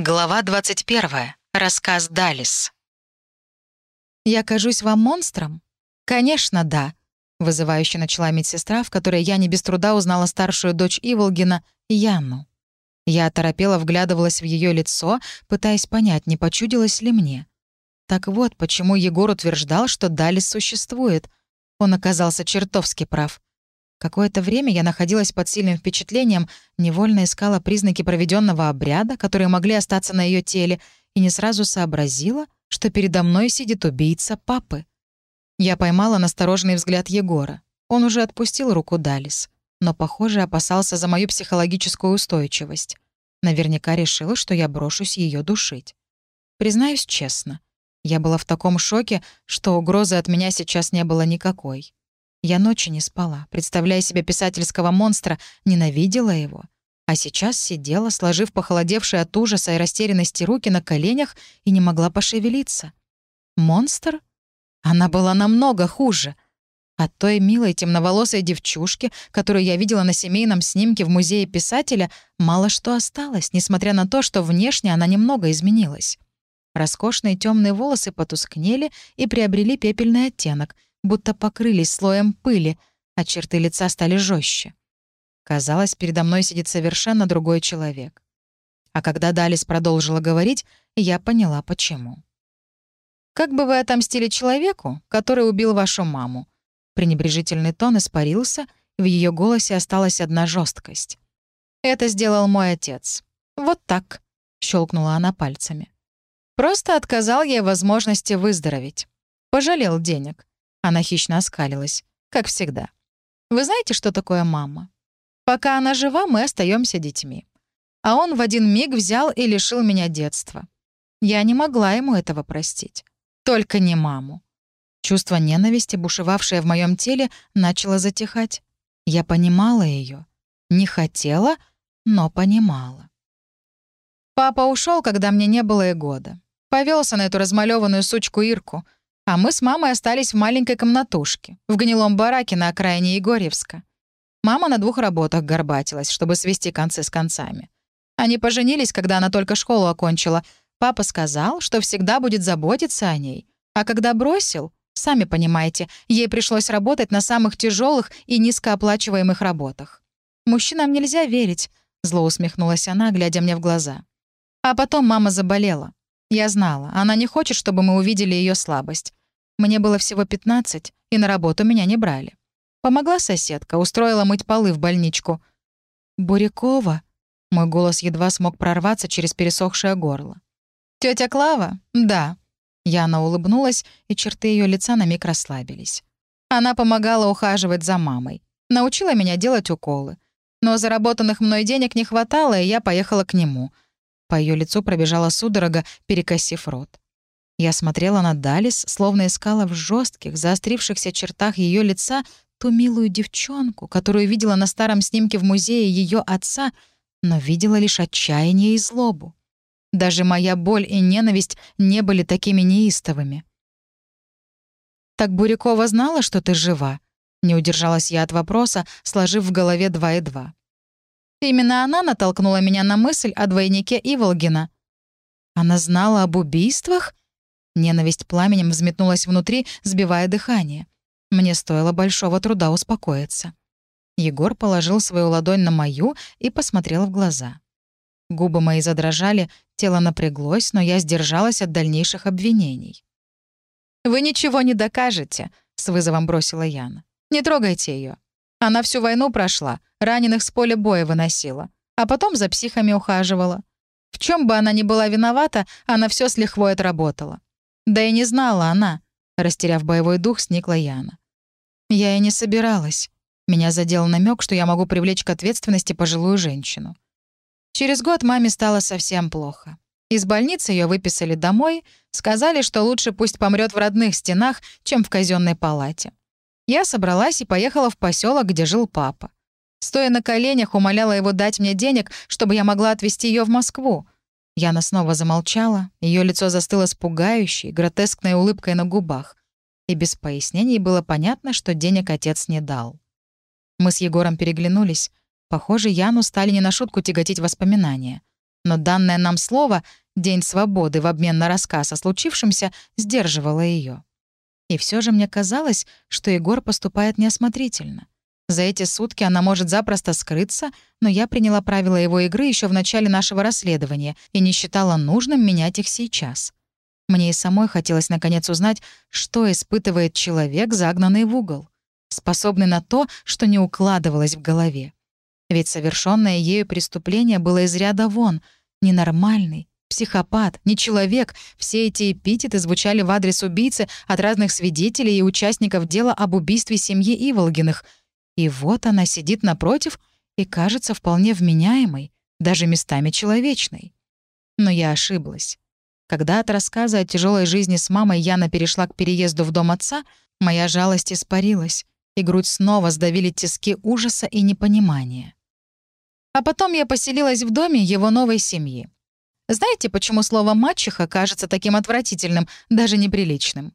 Глава 21. Рассказ Далис. «Я кажусь вам монстром?» «Конечно, да», — вызывающе начала медсестра, в которой я не без труда узнала старшую дочь Иволгина, Яну. Я оторопела вглядывалась в ее лицо, пытаясь понять, не почудилось ли мне. Так вот, почему Егор утверждал, что Далис существует. Он оказался чертовски прав. Какое-то время я находилась под сильным впечатлением, невольно искала признаки проведенного обряда, которые могли остаться на ее теле, и не сразу сообразила, что передо мной сидит убийца папы. Я поймала настороженный взгляд Егора. Он уже отпустил руку Далис, но, похоже, опасался за мою психологическую устойчивость. Наверняка решил, что я брошусь ее душить. Признаюсь честно, я была в таком шоке, что угрозы от меня сейчас не было никакой. Я ночи не спала, представляя себе писательского монстра, ненавидела его. А сейчас сидела, сложив похолодевшие от ужаса и растерянности руки на коленях и не могла пошевелиться. Монстр? Она была намного хуже. От той милой темноволосой девчушки, которую я видела на семейном снимке в музее писателя, мало что осталось, несмотря на то, что внешне она немного изменилась. Роскошные темные волосы потускнели и приобрели пепельный оттенок — будто покрылись слоем пыли, а черты лица стали жестче. Казалось, передо мной сидит совершенно другой человек. А когда Далис продолжила говорить, я поняла, почему. «Как бы вы отомстили человеку, который убил вашу маму?» Пренебрежительный тон испарился, в ее голосе осталась одна жесткость. «Это сделал мой отец. Вот так», — щелкнула она пальцами. «Просто отказал ей возможности выздороветь. Пожалел денег. Она хищно оскалилась, как всегда. «Вы знаете, что такое мама? Пока она жива, мы остаемся детьми. А он в один миг взял и лишил меня детства. Я не могла ему этого простить. Только не маму. Чувство ненависти, бушевавшее в моем теле, начало затихать. Я понимала ее. Не хотела, но понимала. Папа ушел, когда мне не было и года. Повелся на эту размалеванную сучку Ирку — а мы с мамой остались в маленькой комнатушке, в гнилом бараке на окраине Егорьевска. Мама на двух работах горбатилась, чтобы свести концы с концами. Они поженились, когда она только школу окончила. Папа сказал, что всегда будет заботиться о ней. А когда бросил, сами понимаете, ей пришлось работать на самых тяжелых и низкооплачиваемых работах. «Мужчинам нельзя верить», — зло усмехнулась она, глядя мне в глаза. А потом мама заболела. Я знала, она не хочет, чтобы мы увидели ее слабость. Мне было всего 15, и на работу меня не брали. Помогла соседка, устроила мыть полы в больничку. «Бурякова?» Мой голос едва смог прорваться через пересохшее горло. Тетя Клава? Да». Яна улыбнулась, и черты ее лица на миг расслабились. Она помогала ухаживать за мамой. Научила меня делать уколы. Но заработанных мной денег не хватало, и я поехала к нему. По ее лицу пробежала судорога, перекосив рот. Я смотрела на Далис, словно искала в жестких, заострившихся чертах ее лица ту милую девчонку, которую видела на старом снимке в музее ее отца, но видела лишь отчаяние и злобу. Даже моя боль и ненависть не были такими неистовыми. «Так Бурякова знала, что ты жива?» Не удержалась я от вопроса, сложив в голове два и два. Именно она натолкнула меня на мысль о двойнике Иволгина. Она знала об убийствах? Ненависть пламенем взметнулась внутри, сбивая дыхание. Мне стоило большого труда успокоиться. Егор положил свою ладонь на мою и посмотрел в глаза. Губы мои задрожали, тело напряглось, но я сдержалась от дальнейших обвинений. «Вы ничего не докажете», — с вызовом бросила Яна. «Не трогайте ее. Она всю войну прошла, раненых с поля боя выносила, а потом за психами ухаживала. В чем бы она ни была виновата, она все с лихвой отработала. Да и не знала она. Растеряв боевой дух, сникла Яна. Я и не собиралась. Меня задел намек, что я могу привлечь к ответственности пожилую женщину. Через год маме стало совсем плохо. Из больницы ее выписали домой, сказали, что лучше пусть помрет в родных стенах, чем в казенной палате. Я собралась и поехала в поселок, где жил папа. Стоя на коленях, умоляла его дать мне денег, чтобы я могла отвезти ее в Москву. Яна снова замолчала, ее лицо застыло с пугающей, гротескной улыбкой на губах. И без пояснений было понятно, что денег отец не дал. Мы с Егором переглянулись. Похоже, Яну стали не на шутку тяготить воспоминания. Но данное нам слово «день свободы» в обмен на рассказ о случившемся сдерживало ее. И все же мне казалось, что Егор поступает неосмотрительно. За эти сутки она может запросто скрыться, но я приняла правила его игры еще в начале нашего расследования и не считала нужным менять их сейчас. Мне и самой хотелось наконец узнать, что испытывает человек, загнанный в угол, способный на то, что не укладывалось в голове. Ведь совершенное ею преступление было из ряда вон, ненормальный, психопат, не человек. Все эти эпитеты звучали в адрес убийцы от разных свидетелей и участников дела об убийстве семьи Иволгиных. И вот она сидит напротив и кажется вполне вменяемой, даже местами человечной. Но я ошиблась. Когда от рассказа о тяжелой жизни с мамой Яна перешла к переезду в дом отца, моя жалость испарилась, и грудь снова сдавили тиски ужаса и непонимания. А потом я поселилась в доме его новой семьи. Знаете, почему слово «мачеха» кажется таким отвратительным, даже неприличным?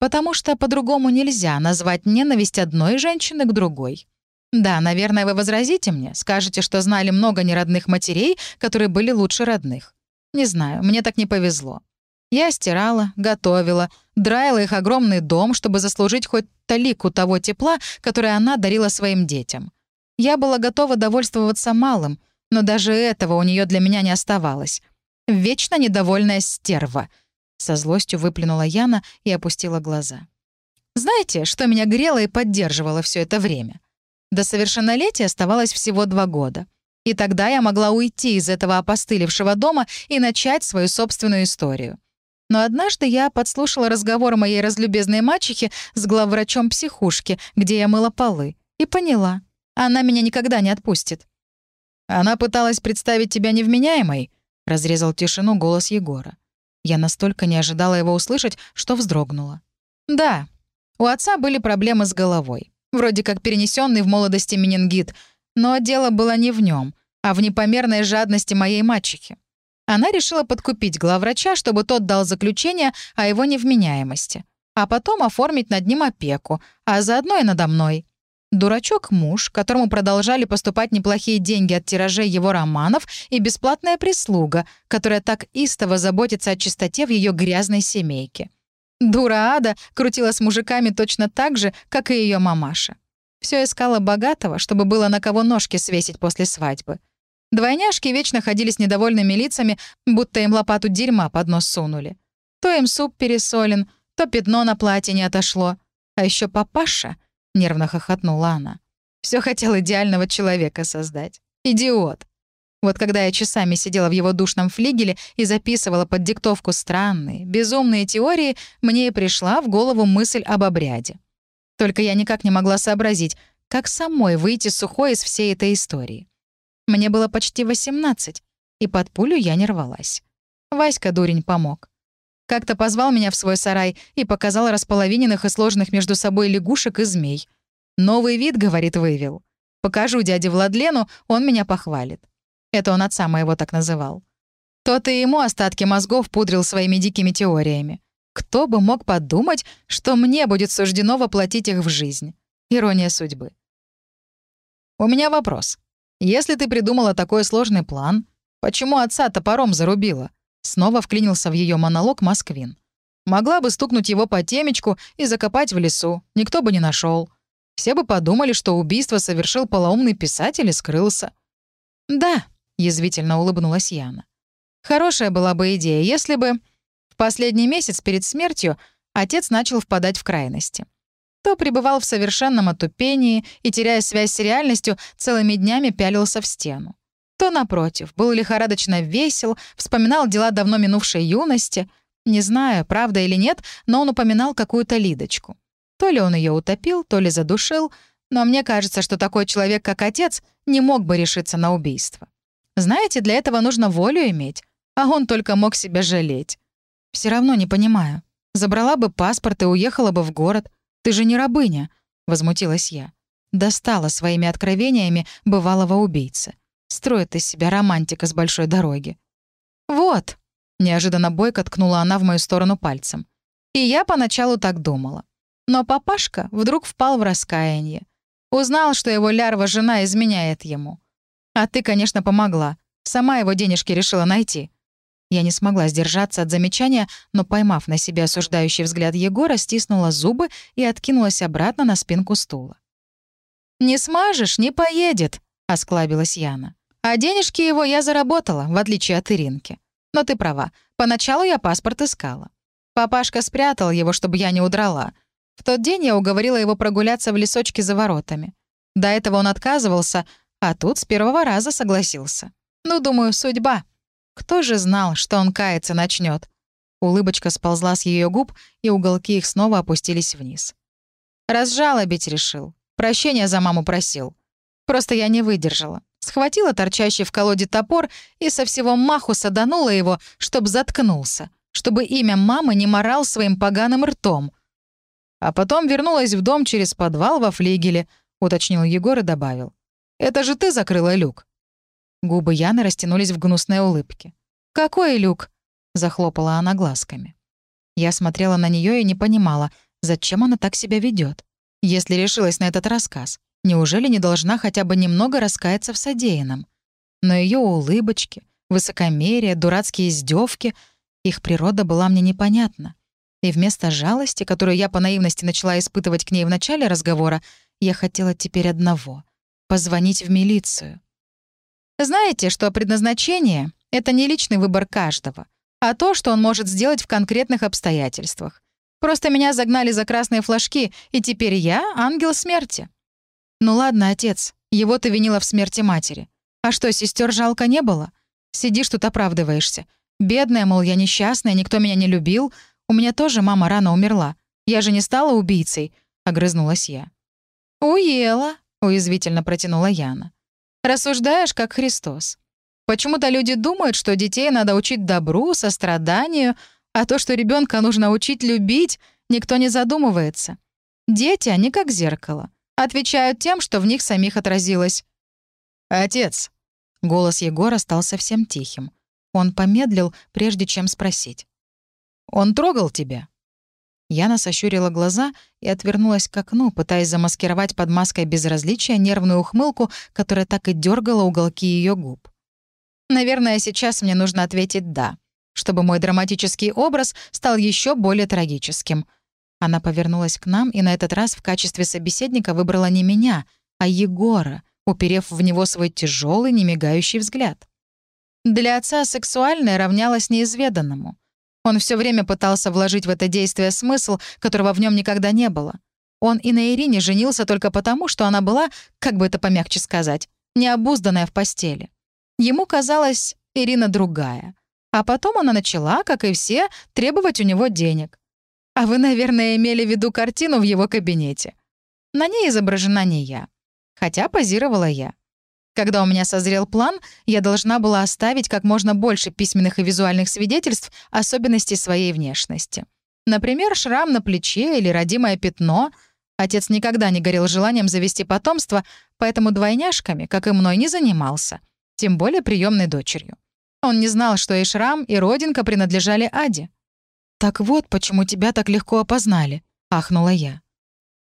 Потому что по-другому нельзя назвать ненависть одной женщины к другой. Да, наверное, вы возразите мне, скажете, что знали много неродных матерей, которые были лучше родных. Не знаю, мне так не повезло. Я стирала, готовила, драила их огромный дом, чтобы заслужить хоть талику того тепла, которое она дарила своим детям. Я была готова довольствоваться малым, но даже этого у нее для меня не оставалось. Вечно недовольная стерва. Со злостью выплюнула Яна и опустила глаза. Знаете, что меня грело и поддерживало все это время? До совершеннолетия оставалось всего два года — и тогда я могла уйти из этого опостылевшего дома и начать свою собственную историю. Но однажды я подслушала разговор моей разлюбезной мачехи с главврачом психушки, где я мыла полы, и поняла, она меня никогда не отпустит. «Она пыталась представить тебя невменяемой», — разрезал тишину голос Егора. Я настолько не ожидала его услышать, что вздрогнула. «Да, у отца были проблемы с головой. Вроде как перенесенный в молодости менингит — но дело было не в нем, а в непомерной жадности моей мачехи. Она решила подкупить главврача, чтобы тот дал заключение о его невменяемости, а потом оформить над ним опеку, а заодно и надо мной. Дурачок-муж, которому продолжали поступать неплохие деньги от тиражей его романов и бесплатная прислуга, которая так истово заботится о чистоте в ее грязной семейке. Дура Ада крутила с мужиками точно так же, как и ее мамаша. Все искала богатого, чтобы было на кого ножки свесить после свадьбы. Двойняшки вечно ходили с недовольными лицами, будто им лопату дерьма под нос сунули. То им суп пересолен, то пятно на платье не отошло. А еще папаша, — нервно хохотнула она, — все хотел идеального человека создать. Идиот. Вот когда я часами сидела в его душном флигеле и записывала под диктовку странные, безумные теории, мне и пришла в голову мысль об обряде. Только я никак не могла сообразить, как самой выйти сухой из всей этой истории. Мне было почти 18, и под пулю я не рвалась. Васька дурень помог. Как-то позвал меня в свой сарай и показал располовиненных и сложных между собой лягушек и змей. «Новый вид», — говорит, вывел. «Покажу дяде Владлену, он меня похвалит». Это он отца моего так называл. Тот и ему остатки мозгов пудрил своими дикими теориями. Кто бы мог подумать, что мне будет суждено воплотить их в жизнь? Ирония судьбы. У меня вопрос. Если ты придумала такой сложный план, почему отца топором зарубила? Снова вклинился в ее монолог Москвин. Могла бы стукнуть его по темечку и закопать в лесу, никто бы не нашел. Все бы подумали, что убийство совершил полоумный писатель и скрылся. «Да», — язвительно улыбнулась Яна. «Хорошая была бы идея, если бы...» последний месяц перед смертью отец начал впадать в крайности. То пребывал в совершенном отупении и, теряя связь с реальностью, целыми днями пялился в стену. То, напротив, был лихорадочно весел, вспоминал дела давно минувшей юности. Не знаю, правда или нет, но он упоминал какую-то Лидочку. То ли он ее утопил, то ли задушил, но мне кажется, что такой человек, как отец, не мог бы решиться на убийство. Знаете, для этого нужно волю иметь, а он только мог себя жалеть. Все равно не понимаю. Забрала бы паспорт и уехала бы в город. Ты же не рабыня», — возмутилась я. Достала своими откровениями бывалого убийцы. Строит из себя романтика с большой дороги. «Вот», — неожиданно бойко ткнула она в мою сторону пальцем. И я поначалу так думала. Но папашка вдруг впал в раскаяние. Узнал, что его лярва-жена изменяет ему. А ты, конечно, помогла. Сама его денежки решила найти». Я не смогла сдержаться от замечания, но, поймав на себе осуждающий взгляд Егора, стиснула зубы и откинулась обратно на спинку стула. «Не смажешь, не поедет», — осклабилась Яна. «А денежки его я заработала, в отличие от Иринки. Но ты права, поначалу я паспорт искала. Папашка спрятал его, чтобы я не удрала. В тот день я уговорила его прогуляться в лесочке за воротами. До этого он отказывался, а тут с первого раза согласился. Ну, думаю, судьба. Кто же знал, что он каяться начнет? Улыбочка сползла с ее губ, и уголки их снова опустились вниз. Разжалобить решил. Прощения за маму просил. Просто я не выдержала. Схватила торчащий в колоде топор и со всего маху саданула его, чтоб заткнулся, чтобы имя мамы не морал своим поганым ртом. А потом вернулась в дом через подвал во флигеле, уточнил Егор и добавил. «Это же ты закрыла люк?» Губы Яны растянулись в гнусной улыбке. «Какой люк?» — захлопала она глазками. Я смотрела на нее и не понимала, зачем она так себя ведет. Если решилась на этот рассказ, неужели не должна хотя бы немного раскаяться в содеянном? Но ее улыбочки, высокомерие, дурацкие издевки, их природа была мне непонятна. И вместо жалости, которую я по наивности начала испытывать к ней в начале разговора, я хотела теперь одного — позвонить в милицию. Знаете, что предназначение — это не личный выбор каждого, а то, что он может сделать в конкретных обстоятельствах. Просто меня загнали за красные флажки, и теперь я — ангел смерти. Ну ладно, отец, его ты винила в смерти матери. А что, сестер жалко не было? Сидишь тут оправдываешься. Бедная, мол, я несчастная, никто меня не любил. У меня тоже мама рано умерла. Я же не стала убийцей, — огрызнулась я. «Уела», — уязвительно протянула Яна. Рассуждаешь, как Христос. Почему-то люди думают, что детей надо учить добру, состраданию, а то, что ребенка нужно учить любить, никто не задумывается. Дети, они как зеркало. Отвечают тем, что в них самих отразилось. «Отец!» Голос Егора стал совсем тихим. Он помедлил, прежде чем спросить. «Он трогал тебя?» Яна сощурила глаза и отвернулась к окну, пытаясь замаскировать под маской безразличия нервную ухмылку, которая так и дергала уголки ее губ. «Наверное, сейчас мне нужно ответить «да», чтобы мой драматический образ стал еще более трагическим». Она повернулась к нам и на этот раз в качестве собеседника выбрала не меня, а Егора, уперев в него свой тяжелый, немигающий взгляд. Для отца сексуальное равнялось неизведанному. Он все время пытался вложить в это действие смысл, которого в нем никогда не было. Он и на Ирине женился только потому, что она была, как бы это помягче сказать, необузданная в постели. Ему казалось, Ирина другая. А потом она начала, как и все, требовать у него денег. А вы, наверное, имели в виду картину в его кабинете. На ней изображена не я. Хотя позировала я. Когда у меня созрел план, я должна была оставить как можно больше письменных и визуальных свидетельств особенностей своей внешности. Например, шрам на плече или родимое пятно. Отец никогда не горел желанием завести потомство, поэтому двойняшками, как и мной, не занимался. Тем более приемной дочерью. Он не знал, что и шрам, и родинка принадлежали Аде. «Так вот, почему тебя так легко опознали», — ахнула я.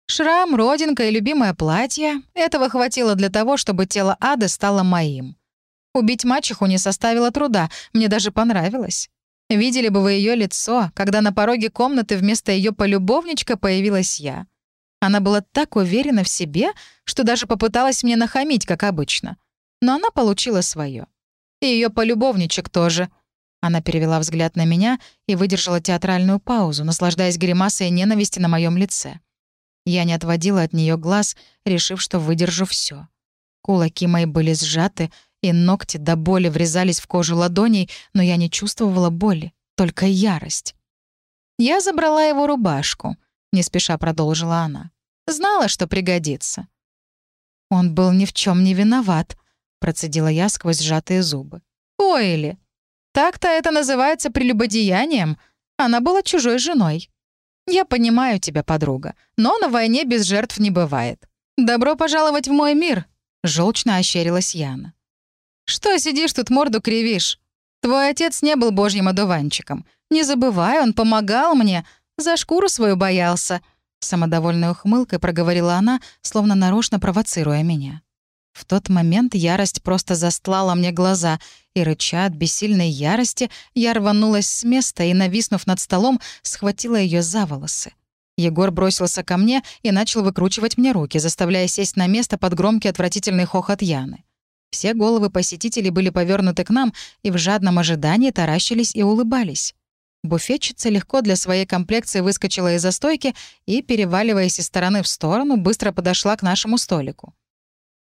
Шрам, родинка и любимое платье — этого хватило для того, чтобы тело Ады стало моим. Убить мачеху не составило труда, мне даже понравилось. Видели бы вы ее лицо, когда на пороге комнаты вместо ее полюбовничка появилась я. Она была так уверена в себе, что даже попыталась мне нахамить, как обычно. Но она получила свое. И ее полюбовничек тоже. Она перевела взгляд на меня и выдержала театральную паузу, наслаждаясь гримасой ненависти на моем лице. Я не отводила от нее глаз, решив, что выдержу все. Кулаки мои были сжаты, и ногти до боли врезались в кожу ладоней, но я не чувствовала боли, только ярость. Я забрала его рубашку, не спеша продолжила она. Знала, что пригодится. Он был ни в чем не виноват, процедила я сквозь сжатые зубы. Ой ли, так-то это называется прелюбодеянием. Она была чужой женой. «Я понимаю тебя, подруга, но на войне без жертв не бывает. Добро пожаловать в мой мир!» — желчно ощерилась Яна. «Что сидишь тут, морду кривишь? Твой отец не был божьим одуванчиком. Не забывай, он помогал мне, за шкуру свою боялся», — самодовольной ухмылкой проговорила она, словно нарочно провоцируя меня. В тот момент ярость просто застлала мне глаза, и, рыча от бессильной ярости, я рванулась с места и, нависнув над столом, схватила ее за волосы. Егор бросился ко мне и начал выкручивать мне руки, заставляя сесть на место под громкий отвратительный хохот Яны. Все головы посетителей были повернуты к нам и в жадном ожидании таращились и улыбались. Буфетчица легко для своей комплекции выскочила из-за стойки и, переваливаясь из стороны в сторону, быстро подошла к нашему столику.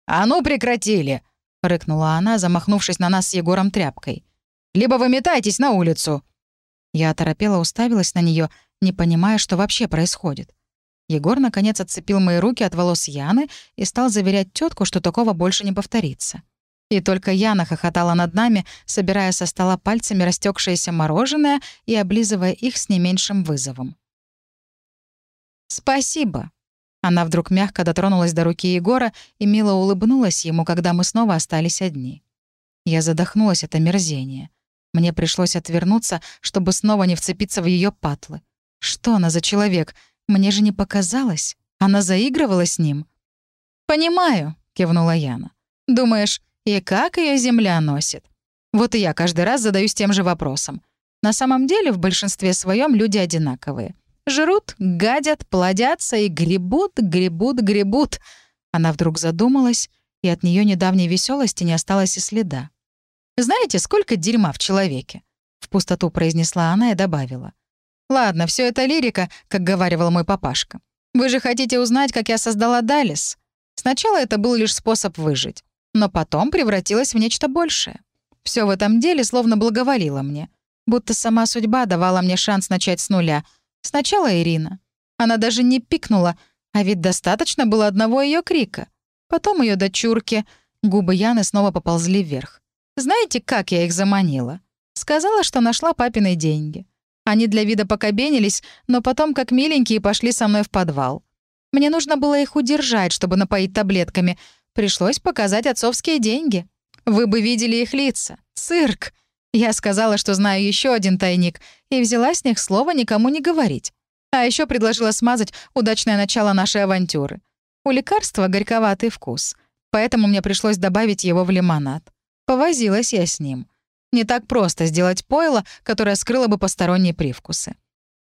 «А ну прекратили!» — рыкнула она, замахнувшись на нас с Егором тряпкой. «Либо вы метайтесь на улицу!» Я оторопела уставилась на нее, не понимая, что вообще происходит. Егор, наконец, отцепил мои руки от волос Яны и стал заверять тетку, что такого больше не повторится. И только Яна хохотала над нами, собирая со стола пальцами растекшееся мороженое и облизывая их с не меньшим вызовом. «Спасибо». Она вдруг мягко дотронулась до руки Егора и мило улыбнулась ему, когда мы снова остались одни. Я задохнулась от омерзения. Мне пришлось отвернуться, чтобы снова не вцепиться в ее патлы. Что она за человек? Мне же не показалось. Она заигрывала с ним. «Понимаю», — кивнула Яна. «Думаешь, и как ее земля носит? Вот и я каждый раз задаюсь тем же вопросом. На самом деле в большинстве своем люди одинаковые. Жрут, гадят, плодятся и гребут, гребут, гребут. Она вдруг задумалась, и от нее недавней веселости не осталось и следа. «Знаете, сколько дерьма в человеке?» В пустоту произнесла она и добавила. «Ладно, все это лирика, как говаривал мой папашка. Вы же хотите узнать, как я создала Далис? Сначала это был лишь способ выжить но потом превратилась в нечто большее. Все в этом деле словно благоволило мне. Будто сама судьба давала мне шанс начать с нуля. Сначала Ирина. Она даже не пикнула, а ведь достаточно было одного ее крика. Потом ее дочурки. Губы Яны снова поползли вверх. Знаете, как я их заманила? Сказала, что нашла папины деньги. Они для вида покобенились, но потом, как миленькие, пошли со мной в подвал. Мне нужно было их удержать, чтобы напоить таблетками, Пришлось показать отцовские деньги. Вы бы видели их лица. Цирк. Я сказала, что знаю еще один тайник, и взяла с них слово никому не говорить. А еще предложила смазать удачное начало нашей авантюры. У лекарства горьковатый вкус, поэтому мне пришлось добавить его в лимонад. Повозилась я с ним. Не так просто сделать пойло, которое скрыло бы посторонние привкусы.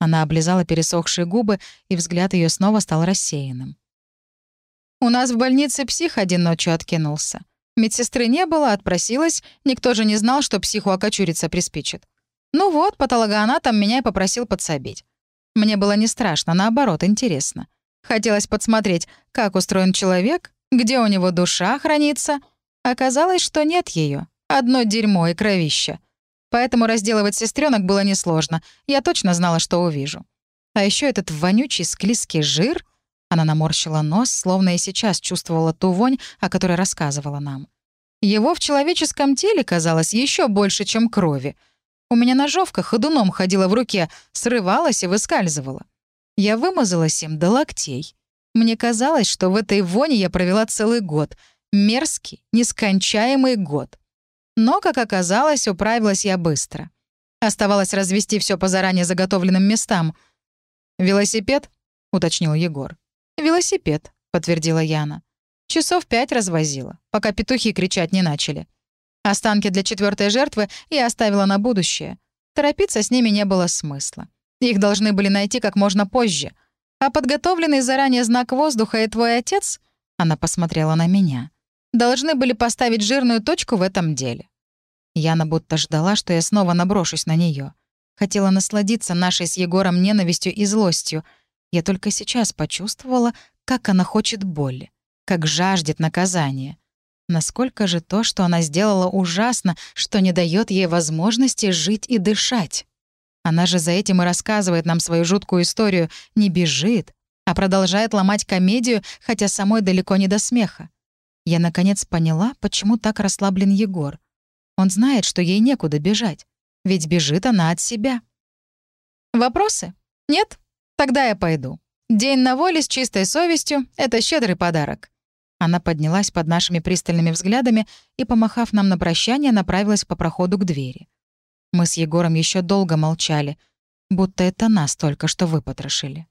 Она облизала пересохшие губы, и взгляд ее снова стал рассеянным. У нас в больнице псих один ночью откинулся. Медсестры не было, отпросилась, никто же не знал, что психу окочуриться приспичит. Ну вот, патологоанатом меня и попросил подсобить. Мне было не страшно, наоборот, интересно. Хотелось подсмотреть, как устроен человек, где у него душа хранится. Оказалось, что нет ее. Одно дерьмо и кровище. Поэтому разделывать сестренок было несложно. Я точно знала, что увижу. А еще этот вонючий склизкий жир она наморщила нос, словно и сейчас чувствовала ту вонь, о которой рассказывала нам. Его в человеческом теле казалось еще больше, чем крови. У меня ножовка ходуном ходила в руке, срывалась и выскальзывала. Я вымазалась им до локтей. Мне казалось, что в этой воне я провела целый год. Мерзкий, нескончаемый год. Но, как оказалось, управилась я быстро. Оставалось развести все по заранее заготовленным местам. «Велосипед?» — уточнил Егор. «Велосипед», — подтвердила Яна. «Часов пять развозила, пока петухи кричать не начали. Останки для четвертой жертвы я оставила на будущее. Торопиться с ними не было смысла. Их должны были найти как можно позже. А подготовленный заранее знак воздуха и твой отец, она посмотрела на меня, должны были поставить жирную точку в этом деле. Яна будто ждала, что я снова наброшусь на нее. Хотела насладиться нашей с Егором ненавистью и злостью — я только сейчас почувствовала, как она хочет боли, как жаждет наказания. Насколько же то, что она сделала, ужасно, что не дает ей возможности жить и дышать. Она же за этим и рассказывает нам свою жуткую историю, не бежит, а продолжает ломать комедию, хотя самой далеко не до смеха. Я, наконец, поняла, почему так расслаблен Егор. Он знает, что ей некуда бежать, ведь бежит она от себя. «Вопросы? Нет?» Тогда я пойду. День на воле с чистой совестью — это щедрый подарок». Она поднялась под нашими пристальными взглядами и, помахав нам на прощание, направилась по проходу к двери. Мы с Егором еще долго молчали, будто это нас только что выпотрошили.